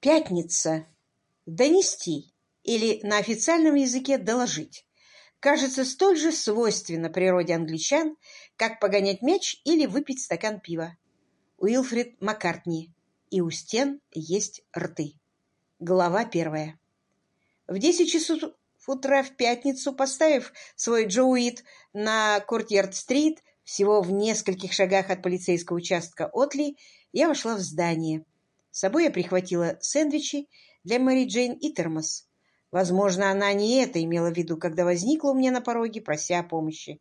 Пятница. Донести или на официальном языке доложить кажется столь же свойственно природе англичан, как погонять мяч или выпить стакан пива. Уилфрид Маккартни. И у стен есть рты. Глава первая. В десять часов утра в пятницу, поставив свой Джоуит на Кортьярд-стрит, всего в нескольких шагах от полицейского участка Отли, я вошла в здание. С собой я прихватила сэндвичи для Мэри Джейн и термос. Возможно, она не это имела в виду, когда возникла у меня на пороге, прося о помощи.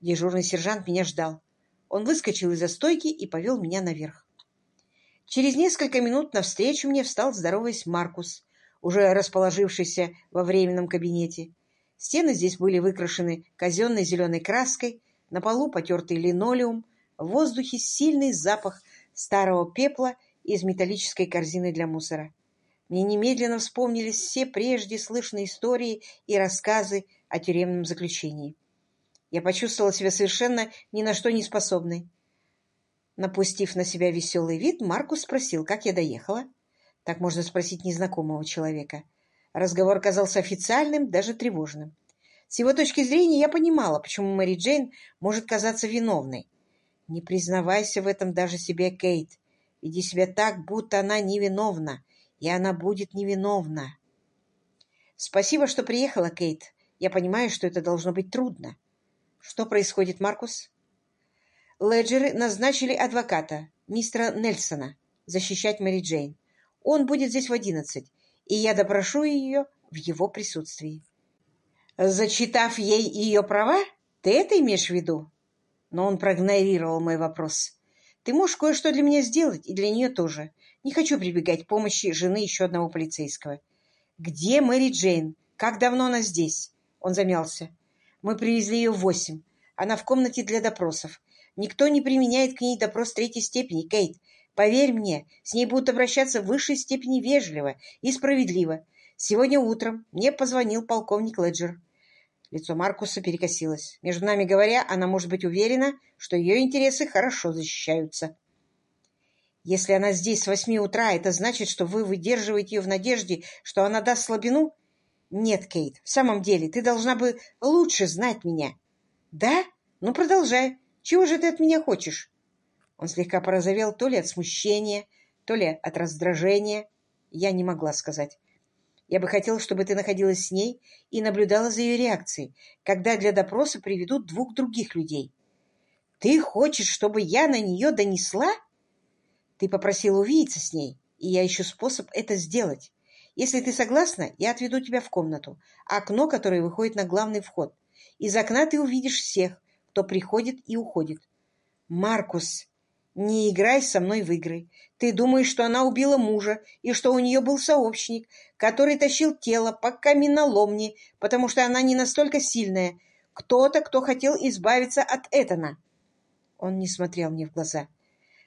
Дежурный сержант меня ждал. Он выскочил из-за стойки и повел меня наверх. Через несколько минут навстречу мне встал, здороваясь, Маркус, уже расположившийся во временном кабинете. Стены здесь были выкрашены казенной зеленой краской, на полу потертый линолеум, в воздухе сильный запах старого пепла из металлической корзины для мусора. Мне немедленно вспомнились все прежде слышные истории и рассказы о тюремном заключении. Я почувствовала себя совершенно ни на что не способной. Напустив на себя веселый вид, Маркус спросил, как я доехала. Так можно спросить незнакомого человека. Разговор казался официальным, даже тревожным. С его точки зрения я понимала, почему Мэри Джейн может казаться виновной. Не признавайся в этом даже себе, Кейт. Веди себя так, будто она невиновна, и она будет невиновна. Спасибо, что приехала, Кейт. Я понимаю, что это должно быть трудно. Что происходит, Маркус? Леджеры назначили адвоката, мистера Нельсона, защищать Мэри Джейн. Он будет здесь в одиннадцать, и я допрошу ее в его присутствии. Зачитав ей ее права? Ты это имеешь в виду? Но он проигнорировал мой вопрос. Ты можешь кое-что для меня сделать, и для нее тоже. Не хочу прибегать к помощи жены еще одного полицейского. Где Мэри Джейн? Как давно она здесь? Он замялся. Мы привезли ее в восемь. Она в комнате для допросов. Никто не применяет к ней допрос третьей степени, Кейт. Поверь мне, с ней будут обращаться в высшей степени вежливо и справедливо. Сегодня утром мне позвонил полковник Леджер. Лицо Маркуса перекосилось. Между нами говоря, она может быть уверена, что ее интересы хорошо защищаются. Если она здесь с восьми утра, это значит, что вы выдерживаете ее в надежде, что она даст слабину? Нет, Кейт, в самом деле, ты должна бы лучше знать меня. Да? Ну, продолжай. Чего же ты от меня хочешь? Он слегка порозовел то ли от смущения, то ли от раздражения. Я не могла сказать. Я бы хотел, чтобы ты находилась с ней и наблюдала за ее реакцией, когда для допроса приведут двух других людей. Ты хочешь, чтобы я на нее донесла? Ты попросила увидеться с ней, и я ищу способ это сделать. Если ты согласна, я отведу тебя в комнату, окно, которое выходит на главный вход. Из окна ты увидишь всех, кто приходит и уходит. Маркус, не играй со мной в игры. Ты думаешь, что она убила мужа, и что у нее был сообщник, который тащил тело по каменоломне, потому что она не настолько сильная. Кто-то, кто хотел избавиться от Этана. Он не смотрел мне в глаза.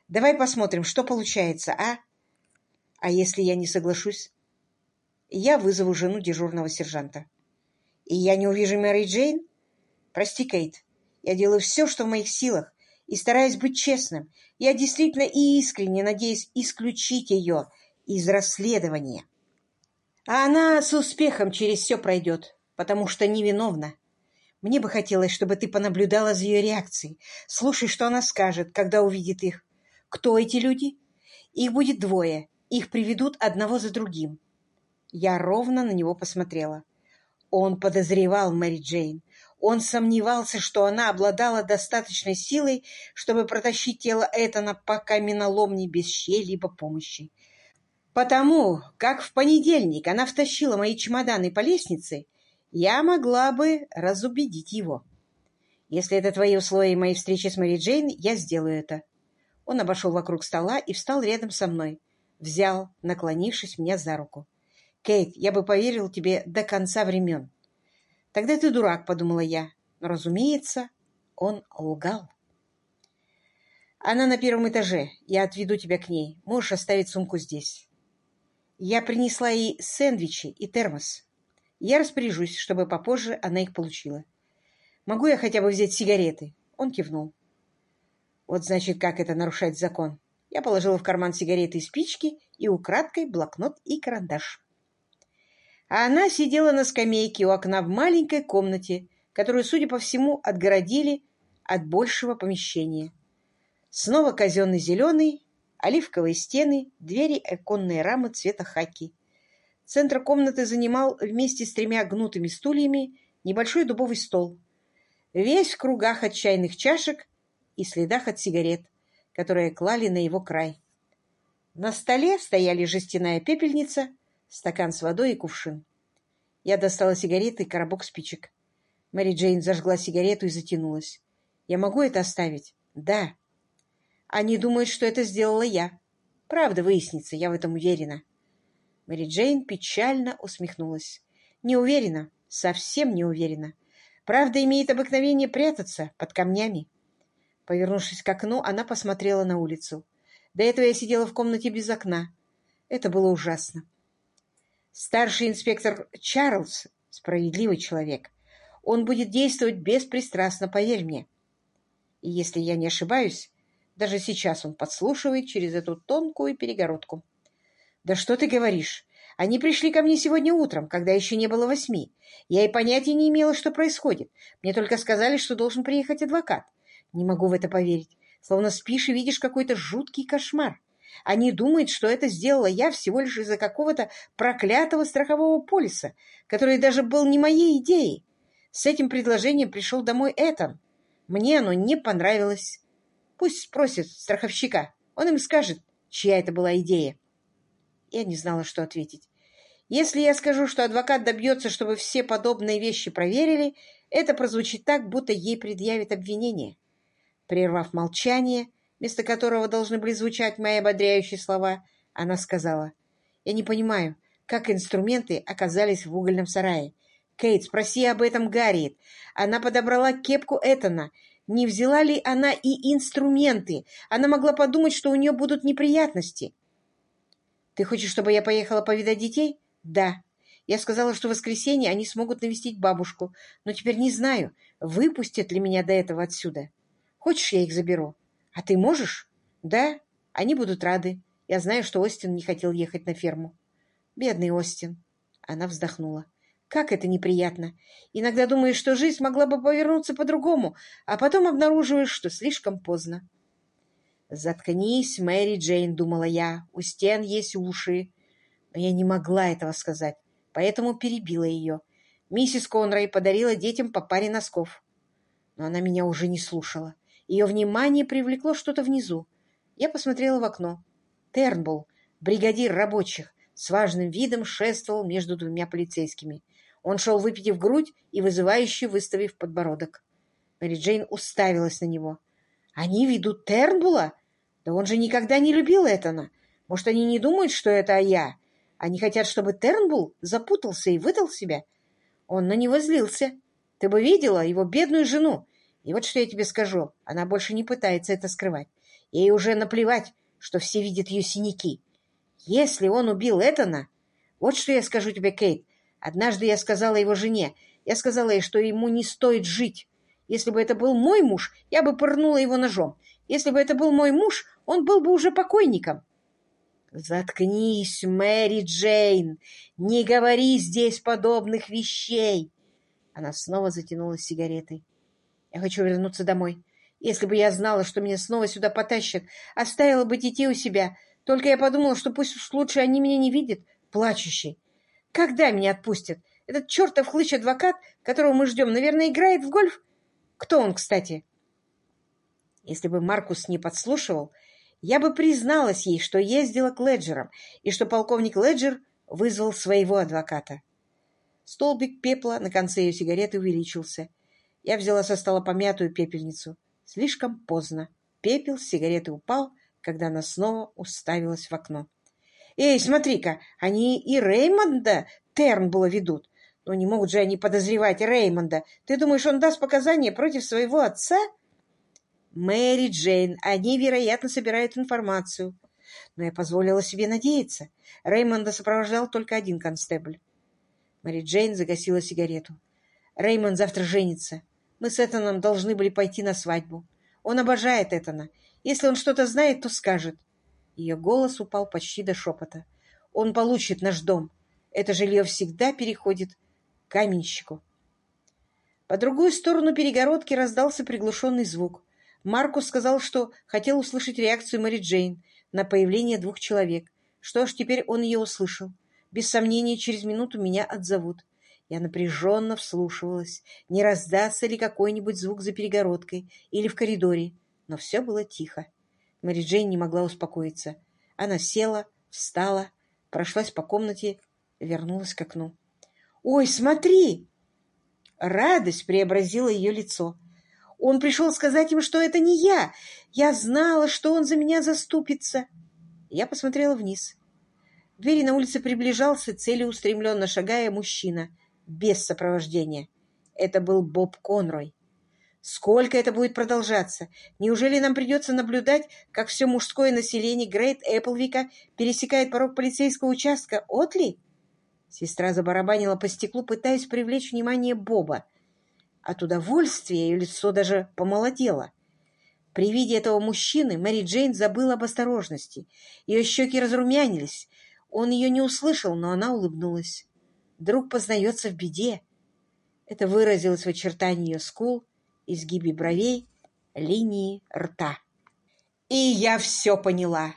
Давай посмотрим, что получается, а? А если я не соглашусь? Я вызову жену дежурного сержанта. И я не увижу Мэри Джейн? Прости, Кейт, я делаю все, что в моих силах, и стараюсь быть честным. Я действительно и искренне надеюсь исключить ее из расследования. А она с успехом через все пройдет, потому что невиновна. Мне бы хотелось, чтобы ты понаблюдала за ее реакцией. Слушай, что она скажет, когда увидит их. Кто эти люди? Их будет двое. Их приведут одного за другим. Я ровно на него посмотрела. Он подозревал Мэри Джейн. Он сомневался, что она обладала достаточной силой, чтобы протащить тело Этана по каменоломне без чьей-либо помощи. Потому как в понедельник она втащила мои чемоданы по лестнице, я могла бы разубедить его. Если это твои условия моей встречи с Мэри Джейн, я сделаю это. Он обошел вокруг стола и встал рядом со мной. Взял, наклонившись меня за руку. «Кейт, я бы поверил тебе до конца времен. Тогда ты дурак, подумала я. Но, разумеется, он лгал. Она на первом этаже. Я отведу тебя к ней. Можешь оставить сумку здесь. Я принесла ей сэндвичи и термос. Я распоряжусь, чтобы попозже она их получила. Могу я хотя бы взять сигареты? Он кивнул. Вот значит, как это нарушать закон. Я положила в карман сигареты и спички и украдкой блокнот и карандаш. А она сидела на скамейке у окна в маленькой комнате, которую, судя по всему, отгородили от большего помещения. Снова казенный зеленый, оливковые стены, двери оконные рамы цвета хаки. Центр комнаты занимал вместе с тремя гнутыми стульями небольшой дубовый стол. Весь в кругах от чайных чашек и следах от сигарет, которые клали на его край. На столе стояли жестяная пепельница, стакан с водой и кувшин. Я достала сигареты и коробок спичек. Мэри Джейн зажгла сигарету и затянулась. «Я могу это оставить?» «Да». «Они думают, что это сделала я. Правда выяснится, я в этом уверена». Мэри Джейн печально усмехнулась. «Не уверена, совсем не уверена. Правда имеет обыкновение прятаться под камнями. Повернувшись к окну, она посмотрела на улицу. До этого я сидела в комнате без окна. Это было ужасно. Старший инспектор Чарльз — справедливый человек. Он будет действовать беспристрастно, поверь мне. И если я не ошибаюсь, даже сейчас он подслушивает через эту тонкую перегородку. «Да что ты говоришь? Они пришли ко мне сегодня утром, когда еще не было восьми. Я и понятия не имела, что происходит. Мне только сказали, что должен приехать адвокат. Не могу в это поверить. Словно спишь и видишь какой-то жуткий кошмар. Они думают, что это сделала я всего лишь из-за какого-то проклятого страхового полиса, который даже был не моей идеей. С этим предложением пришел домой Этан. Мне оно не понравилось. Пусть спросит страховщика. Он им скажет, чья это была идея. Я не знала, что ответить. Если я скажу, что адвокат добьется, чтобы все подобные вещи проверили, это прозвучит так, будто ей предъявят обвинение. Прервав молчание, вместо которого должны были звучать мои ободряющие слова, она сказала, «Я не понимаю, как инструменты оказались в угольном сарае. Кейт, спроси об этом Гарриет. Она подобрала кепку Этана. Не взяла ли она и инструменты? Она могла подумать, что у нее будут неприятности». «Ты хочешь, чтобы я поехала повидать детей?» «Да». Я сказала, что в воскресенье они смогут навестить бабушку, но теперь не знаю, выпустят ли меня до этого отсюда. Хочешь, я их заберу? А ты можешь? Да, они будут рады. Я знаю, что Остин не хотел ехать на ферму. Бедный Остин. Она вздохнула. Как это неприятно. Иногда думаешь, что жизнь могла бы повернуться по-другому, а потом обнаруживаешь, что слишком поздно. «Заткнись, Мэри Джейн», — думала я. «У стен есть уши». Но я не могла этого сказать, поэтому перебила ее. Миссис Конрой подарила детям по паре носков. Но она меня уже не слушала. Ее внимание привлекло что-то внизу. Я посмотрела в окно. Тернбулл, бригадир рабочих, с важным видом шествовал между двумя полицейскими. Он шел, выпитив грудь и вызывающе выставив подбородок. Мэри Джейн уставилась на него. «Они ведут Тернбула? Да он же никогда не любил Этана. Может, они не думают, что это я? Они хотят, чтобы Тернбул запутался и выдал себя. Он на него злился. Ты бы видела его бедную жену. И вот что я тебе скажу, она больше не пытается это скрывать. Ей уже наплевать, что все видят ее синяки. Если он убил Этана... Вот что я скажу тебе, Кейт. Однажды я сказала его жене, я сказала ей, что ему не стоит жить. Если бы это был мой муж, я бы пырнула его ножом. Если бы это был мой муж, он был бы уже покойником. Заткнись, Мэри Джейн, не говори здесь подобных вещей. Она снова затянулась сигаретой. Я хочу вернуться домой. Если бы я знала, что меня снова сюда потащат, оставила бы детей у себя. Только я подумала, что пусть уж лучше они меня не видят, плачущий. Когда меня отпустят? Этот чертов хлыщ-адвокат, которого мы ждем, наверное, играет в гольф? Кто он, кстати? Если бы Маркус не подслушивал, я бы призналась ей, что ездила к Леджерам, и что полковник Леджер вызвал своего адвоката. Столбик пепла на конце ее сигареты увеличился. Я взяла со стола помятую пепельницу. Слишком поздно. Пепел с сигареты упал, когда она снова уставилась в окно. «Эй, смотри-ка, они и Реймонда Тернбула ведут. Но не могут же они подозревать Реймонда. Ты думаешь, он даст показания против своего отца?» «Мэри Джейн, они, вероятно, собирают информацию. Но я позволила себе надеяться. Реймонда сопровождал только один констебль». Мэри Джейн загасила сигарету. «Реймонд завтра женится. Мы с Этаном должны были пойти на свадьбу. Он обожает Этана. Если он что-то знает, то скажет. Ее голос упал почти до шепота. «Он получит наш дом. Это жилье всегда переходит к каменщику». По другую сторону перегородки раздался приглушенный звук. Маркус сказал, что хотел услышать реакцию Мэри Джейн на появление двух человек. Что ж, теперь он ее услышал. Без сомнения, через минуту меня отзовут. Я напряженно вслушивалась, не раздастся ли какой-нибудь звук за перегородкой или в коридоре, но все было тихо. Мэри Джейн не могла успокоиться. Она села, встала, прошлась по комнате, вернулась к окну. «Ой, смотри!» Радость преобразила ее лицо. Он пришел сказать им, что это не я. Я знала, что он за меня заступится. Я посмотрела вниз. К двери на улице приближался, целеустремленно шагая, мужчина, без сопровождения. Это был Боб Конрой. Сколько это будет продолжаться? Неужели нам придется наблюдать, как все мужское население Грейт Эпплвика пересекает порог полицейского участка Отли? Сестра забарабанила по стеклу, пытаясь привлечь внимание Боба. От удовольствия ее лицо даже помолодело. При виде этого мужчины Мэри Джейн забыла об осторожности. Ее щеки разрумянились. Он ее не услышал, но она улыбнулась. Друг познается в беде. Это выразилось в очертании ее скул, изгибе бровей, линии рта. И я все поняла.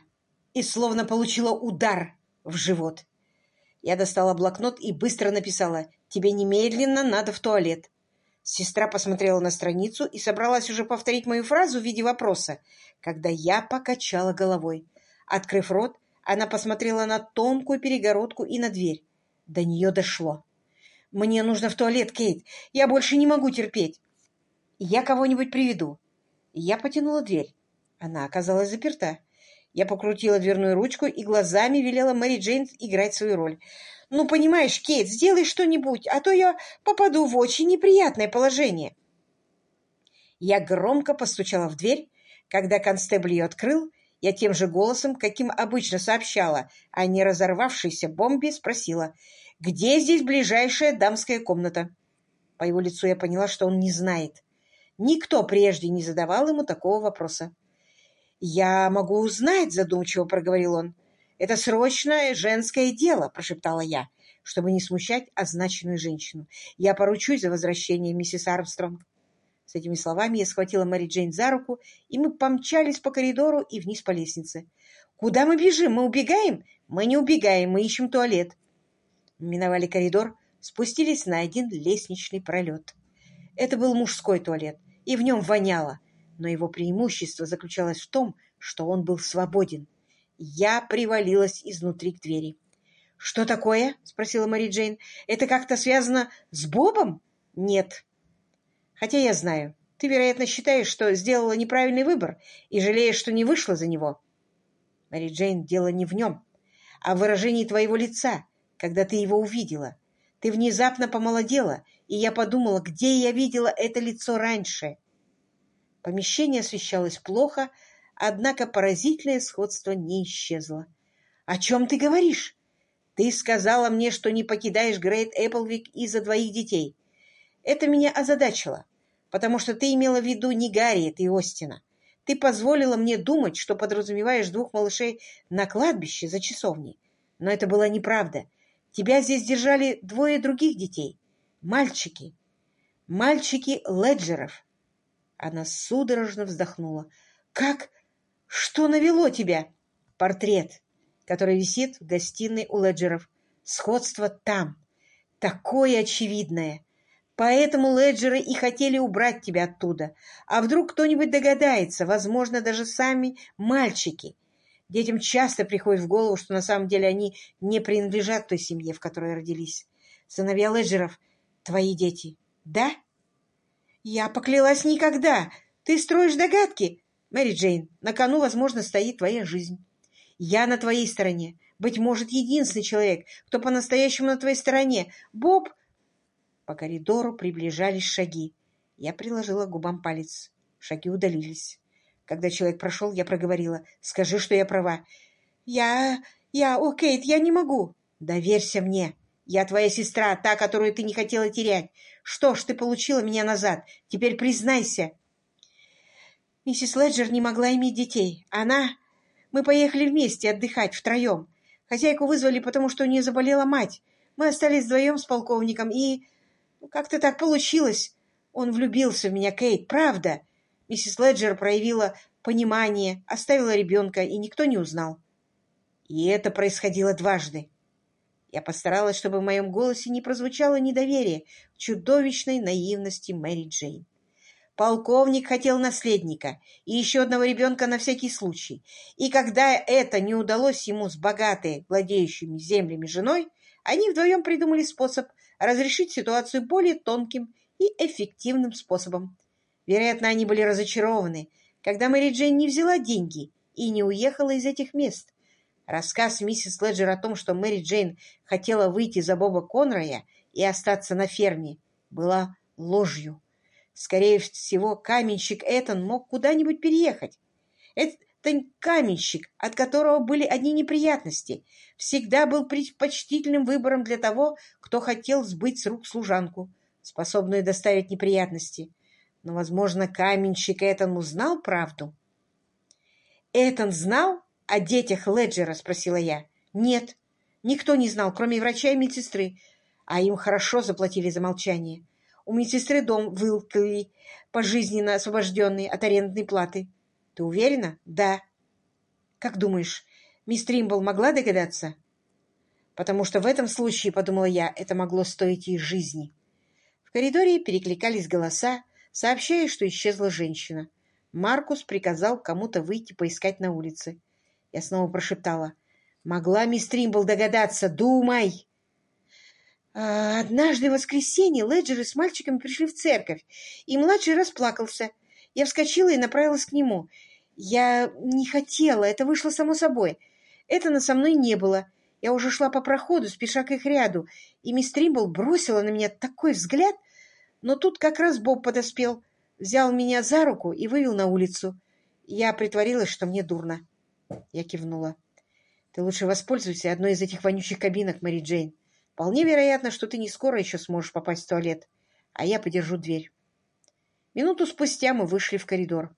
И словно получила удар в живот. Я достала блокнот и быстро написала «Тебе немедленно надо в туалет». Сестра посмотрела на страницу и собралась уже повторить мою фразу в виде вопроса, когда я покачала головой. Открыв рот, она посмотрела на тонкую перегородку и на дверь. До нее дошло. «Мне нужно в туалет, Кейт. Я больше не могу терпеть. Я кого-нибудь приведу». Я потянула дверь. Она оказалась заперта. Я покрутила дверную ручку и глазами велела Мэри Джейн играть свою роль. «Ну, понимаешь, Кейт, сделай что-нибудь, а то я попаду в очень неприятное положение». Я громко постучала в дверь. Когда констебль ее открыл, я тем же голосом, каким обычно сообщала о не разорвавшейся бомбе, спросила, «Где здесь ближайшая дамская комната?» По его лицу я поняла, что он не знает. Никто прежде не задавал ему такого вопроса. «Я могу узнать», — задумчиво проговорил он. «Это срочное женское дело», — прошептала я, чтобы не смущать означенную женщину. «Я поручусь за возвращение миссис Армстронг». С этими словами я схватила Мэри Джейн за руку, и мы помчались по коридору и вниз по лестнице. «Куда мы бежим? Мы убегаем?» «Мы не убегаем, мы ищем туалет». Миновали коридор, спустились на один лестничный пролет. Это был мужской туалет, и в нем воняло но его преимущество заключалось в том, что он был свободен. Я привалилась изнутри к двери. «Что такое?» — спросила Мари Джейн. «Это как-то связано с Бобом?» «Нет. Хотя я знаю. Ты, вероятно, считаешь, что сделала неправильный выбор и жалеешь, что не вышла за него». Мари Джейн, дело не в нем, а в выражении твоего лица, когда ты его увидела. Ты внезапно помолодела, и я подумала, где я видела это лицо раньше. Помещение освещалось плохо, однако поразительное сходство не исчезло. «О чем ты говоришь? Ты сказала мне, что не покидаешь Грейт Эпплвик из-за двоих детей. Это меня озадачило, потому что ты имела в виду не Гарриет и Остина. Ты позволила мне думать, что подразумеваешь двух малышей на кладбище за часовней. Но это была неправда. Тебя здесь держали двое других детей. Мальчики. Мальчики Леджеров. Она судорожно вздохнула. «Как? Что навело тебя?» «Портрет, который висит в гостиной у Леджеров. Сходство там. Такое очевидное. Поэтому Леджеры и хотели убрать тебя оттуда. А вдруг кто-нибудь догадается, возможно, даже сами мальчики. Детям часто приходит в голову, что на самом деле они не принадлежат той семье, в которой родились. Сыновья Леджеров — твои дети, да?» «Я поклялась никогда! Ты строишь догадки!» «Мэри Джейн, на кону, возможно, стоит твоя жизнь. Я на твоей стороне. Быть может, единственный человек, кто по-настоящему на твоей стороне. Боб...» По коридору приближались шаги. Я приложила к губам палец. Шаги удалились. Когда человек прошел, я проговорила. «Скажи, что я права». «Я... я... О, Кейт, я не могу». «Доверься мне. Я твоя сестра, та, которую ты не хотела терять. Что ж, ты получила меня назад. Теперь признайся. Миссис Леджер не могла иметь детей. Она... Мы поехали вместе отдыхать втроем. Хозяйку вызвали, потому что у нее заболела мать. Мы остались вдвоем с полковником, и... Ну, как-то так получилось. Он влюбился в меня, Кейт, правда. Миссис Леджер проявила понимание, оставила ребенка, и никто не узнал. И это происходило дважды. Я постаралась, чтобы в моем голосе не прозвучало недоверие к чудовищной наивности Мэри Джейн. Полковник хотел наследника и еще одного ребенка на всякий случай. И когда это не удалось ему с богатой, владеющими землями женой, они вдвоем придумали способ разрешить ситуацию более тонким и эффективным способом. Вероятно, они были разочарованы, когда Мэри Джейн не взяла деньги и не уехала из этих мест. Рассказ миссис Леджер о том, что Мэри Джейн хотела выйти за Боба Конроя и остаться на ферме, была ложью. Скорее всего, каменщик Этон мог куда-нибудь переехать. Это каменщик, от которого были одни неприятности, всегда был предпочтительным выбором для того, кто хотел сбыть с рук служанку, способную доставить неприятности. Но, возможно, каменщик Этон узнал правду. «Этон знал о детях Леджера?» — спросила я. «Нет, никто не знал, кроме врача и медсестры, а им хорошо заплатили за молчание. У медсестры дом вылкали, пожизненно освобожденный от арендной платы. Ты уверена? Да. Как думаешь, мисс Тримбл могла догадаться? Потому что в этом случае, подумала я, это могло стоить ей жизни. В коридоре перекликались голоса, сообщая, что исчезла женщина. Маркус приказал кому-то выйти поискать на улице. Я снова прошептала. «Могла мисс Тримбл догадаться? Думай!» А, однажды в воскресенье Леджеры с мальчиками пришли в церковь, и младший расплакался. Я вскочила и направилась к нему. Я не хотела, это вышло само собой. Это на со мной не было. Я уже шла по проходу, спеша к их ряду, и мисс Тримбл бросила на меня такой взгляд, но тут как раз Боб подоспел, взял меня за руку и вывел на улицу. Я притворилась, что мне дурно. Я кивнула. «Ты лучше воспользуйся одной из этих вонючих кабинок, Мэри Джейн. Вполне вероятно, что ты не скоро еще сможешь попасть в туалет, а я подержу дверь. Минуту спустя мы вышли в коридор.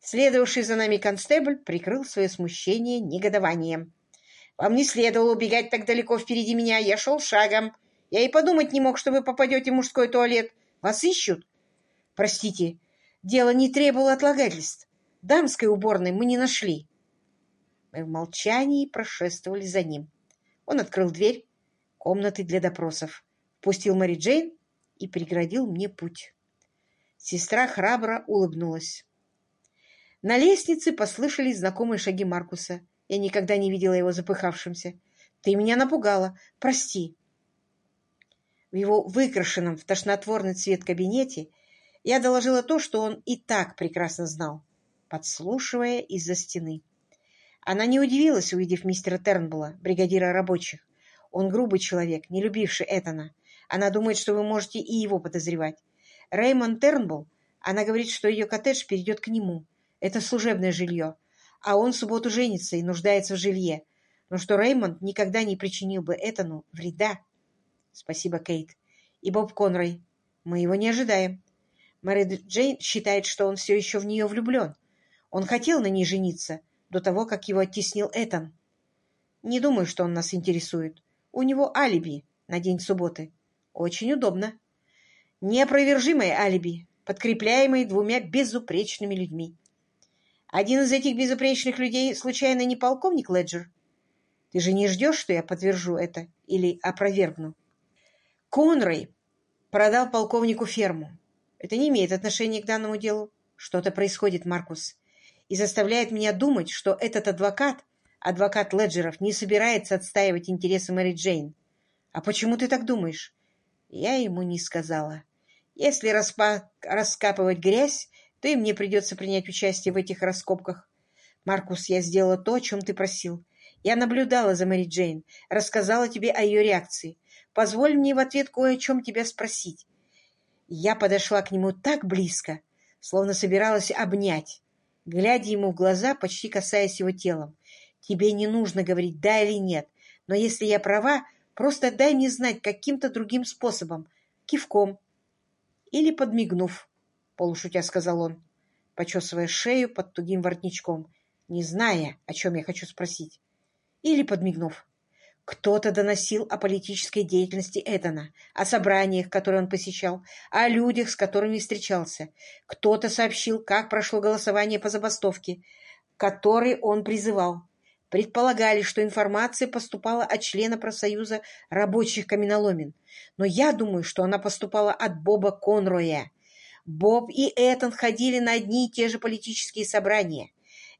Следовавший за нами констебль прикрыл свое смущение негодованием. «Вам не следовало убегать так далеко впереди меня. Я шел шагом. Я и подумать не мог, что вы попадете в мужской туалет. Вас ищут?» «Простите, дело не требовало отлагательств. Дамской уборной мы не нашли». Мы в молчании прошествовали за ним. Он открыл дверь, комнаты для допросов, впустил Мэри Джейн и преградил мне путь. Сестра храбро улыбнулась. На лестнице послышались знакомые шаги Маркуса. Я никогда не видела его запыхавшимся. «Ты меня напугала. Прости». В его выкрашенном в тошнотворный цвет кабинете я доложила то, что он и так прекрасно знал, подслушивая из-за стены. Она не удивилась, увидев мистера Тернбула, бригадира рабочих. Он грубый человек, не любивший Этана. Она думает, что вы можете и его подозревать. Реймонд Тернбулл, она говорит, что ее коттедж перейдет к нему. Это служебное жилье. А он в субботу женится и нуждается в жилье. Но что Реймонд никогда не причинил бы Этану вреда. Спасибо, Кейт. И Боб Конрой. Мы его не ожидаем. Мэри Джейн считает, что он все еще в нее влюблен. Он хотел на ней жениться до того, как его оттеснил Этан. Не думаю, что он нас интересует. У него алиби на день субботы. Очень удобно. Неопровержимое алиби, подкрепляемое двумя безупречными людьми. Один из этих безупречных людей случайно не полковник Леджер? Ты же не ждешь, что я подтвержу это или опровергну? Конрой продал полковнику ферму. Это не имеет отношения к данному делу. Что-то происходит, Маркус, и заставляет меня думать, что этот адвокат адвокат Леджеров не собирается отстаивать интересы Мэри Джейн. А почему ты так думаешь? Я ему не сказала. Если распа... раскапывать грязь, то и мне придется принять участие в этих раскопках. Маркус, я сделала то, о чем ты просил. Я наблюдала за Мэри Джейн, рассказала тебе о ее реакции. Позволь мне в ответ кое о чем тебя спросить. Я подошла к нему так близко, словно собиралась обнять, глядя ему в глаза, почти касаясь его телом. Тебе не нужно говорить «да» или «нет», но если я права, просто дай мне знать каким-то другим способом, кивком или подмигнув, — полушутя сказал он, почесывая шею под тугим воротничком. не зная, о чем я хочу спросить. Или подмигнув. Кто-то доносил о политической деятельности Этана, о собраниях, которые он посещал, о людях, с которыми встречался. Кто-то сообщил, как прошло голосование по забастовке, которой он призывал. Предполагали, что информация поступала от члена профсоюза рабочих каменоломен. Но я думаю, что она поступала от Боба Конроя. Боб и Этан ходили на одни и те же политические собрания.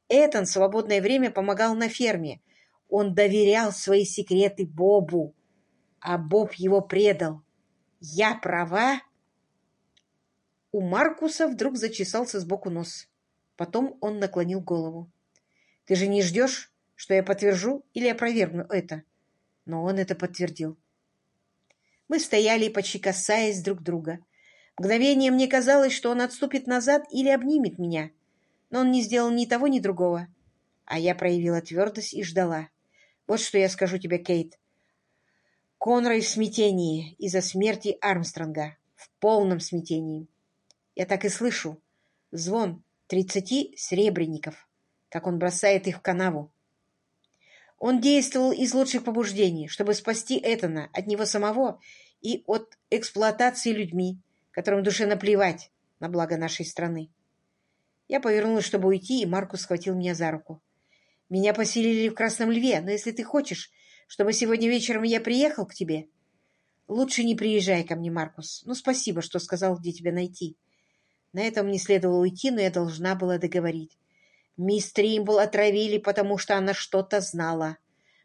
Этан в свободное время помогал на ферме – он доверял свои секреты Бобу, а Боб его предал. Я права? У Маркуса вдруг зачесался сбоку нос. Потом он наклонил голову. Ты же не ждешь, что я подтвержу или опровергну это? Но он это подтвердил. Мы стояли, почти касаясь друг друга. Мгновение мне казалось, что он отступит назад или обнимет меня. Но он не сделал ни того, ни другого. А я проявила твердость и ждала. Вот что я скажу тебе, Кейт. Конрой в смятении из-за смерти Армстронга. В полном смятении. Я так и слышу. Звон тридцати сребреников, как он бросает их в канаву. Он действовал из лучших побуждений, чтобы спасти Этана от него самого и от эксплуатации людьми, которым душе наплевать на благо нашей страны. Я повернулась, чтобы уйти, и Маркус схватил меня за руку. Меня поселили в Красном Льве, но если ты хочешь, чтобы сегодня вечером я приехал к тебе... Лучше не приезжай ко мне, Маркус. Ну, спасибо, что сказал, где тебя найти. На этом не следовало уйти, но я должна была договорить. Мисс Тримбл отравили, потому что она что-то знала.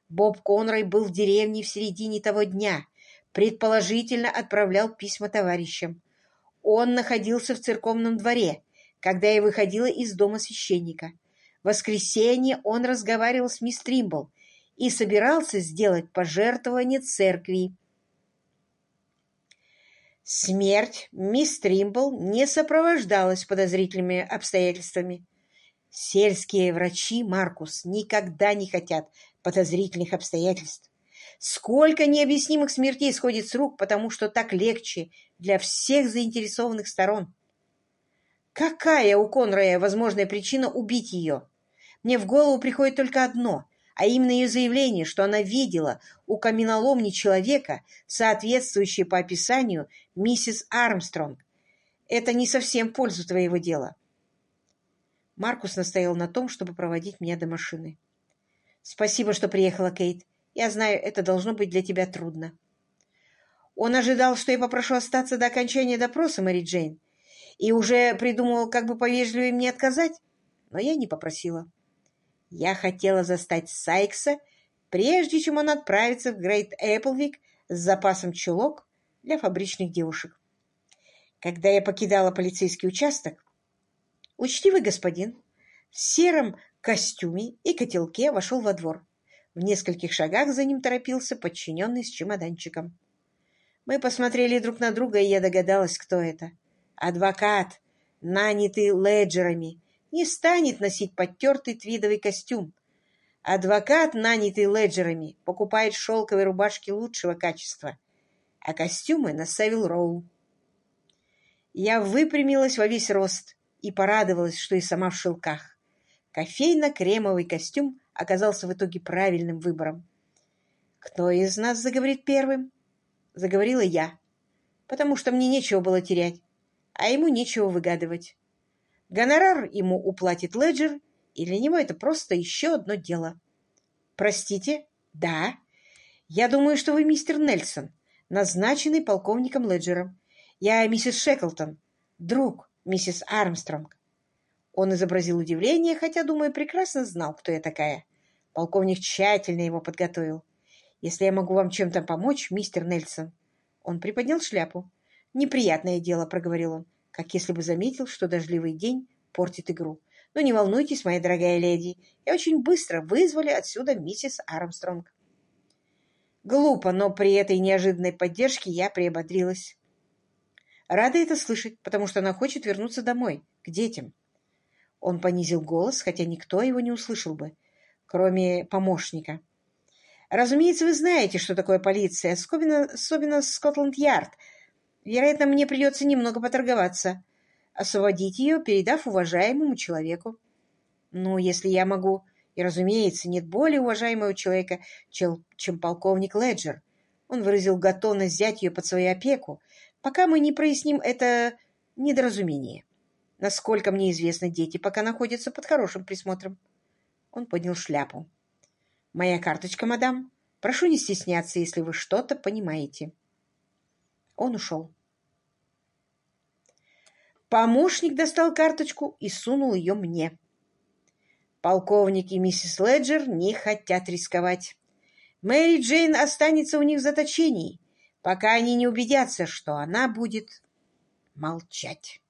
Боб Конрой был в деревне в середине того дня. Предположительно, отправлял письма товарищам. Он находился в церковном дворе, когда я выходила из дома священника. Воскресенье он разговаривал с мисс Тримбл и собирался сделать пожертвование церкви. Смерть мисс Тримбл не сопровождалась подозрительными обстоятельствами. Сельские врачи, Маркус, никогда не хотят подозрительных обстоятельств. Сколько необъяснимых смертей сходит с рук, потому что так легче для всех заинтересованных сторон. Какая у Конрая возможная причина убить ее? Мне в голову приходит только одно, а именно ее заявление, что она видела у каменоломни человека, соответствующий по описанию миссис Армстронг. Это не совсем пользу твоего дела. Маркус настоял на том, чтобы проводить меня до машины. «Спасибо, что приехала, Кейт. Я знаю, это должно быть для тебя трудно». Он ожидал, что я попрошу остаться до окончания допроса, Мэри Джейн, и уже придумал, как бы повежливее мне отказать, но я не попросила. Я хотела застать Сайкса, прежде чем он отправится в Грейт Эпплвик с запасом чулок для фабричных девушек. Когда я покидала полицейский участок, учтивый господин в сером костюме и котелке вошел во двор. В нескольких шагах за ним торопился подчиненный с чемоданчиком. Мы посмотрели друг на друга, и я догадалась, кто это. Адвокат, нанятый леджерами, не станет носить подтертый твидовый костюм. Адвокат, нанятый леджерами, покупает шелковые рубашки лучшего качества, а костюмы на Севил Роу. Я выпрямилась во весь рост и порадовалась, что и сама в шелках. Кофейно-кремовый костюм оказался в итоге правильным выбором. «Кто из нас заговорит первым?» Заговорила я, потому что мне нечего было терять, а ему нечего выгадывать. Гонорар ему уплатит Леджер, и для него это просто еще одно дело. Простите? Да. Я думаю, что вы мистер Нельсон, назначенный полковником Леджером. Я миссис Шеклтон, друг миссис Армстронг. Он изобразил удивление, хотя, думаю, прекрасно знал, кто я такая. Полковник тщательно его подготовил. Если я могу вам чем-то помочь, мистер Нельсон. Он приподнял шляпу. Неприятное дело, проговорил он как если бы заметил, что дождливый день портит игру. Но не волнуйтесь, моя дорогая леди, и очень быстро вызвали отсюда миссис Армстронг. Глупо, но при этой неожиданной поддержке я приободрилась. Рада это слышать, потому что она хочет вернуться домой, к детям. Он понизил голос, хотя никто его не услышал бы, кроме помощника. Разумеется, вы знаете, что такое полиция, особенно, особенно Скотланд-Ярд — Вероятно, мне придется немного поторговаться, освободить ее, передав уважаемому человеку. Ну, если я могу. И, разумеется, нет более уважаемого человека, чем, полковник Леджер. Он выразил готовность взять ее под свою опеку, пока мы не проясним это недоразумение. Насколько мне известно, дети пока находятся под хорошим присмотром. Он поднял шляпу. «Моя карточка, мадам. Прошу не стесняться, если вы что-то понимаете». Он ушел. Помощник достал карточку и сунул ее мне. Полковник и миссис Леджер не хотят рисковать. Мэри Джейн останется у них в заточении, пока они не убедятся, что она будет молчать.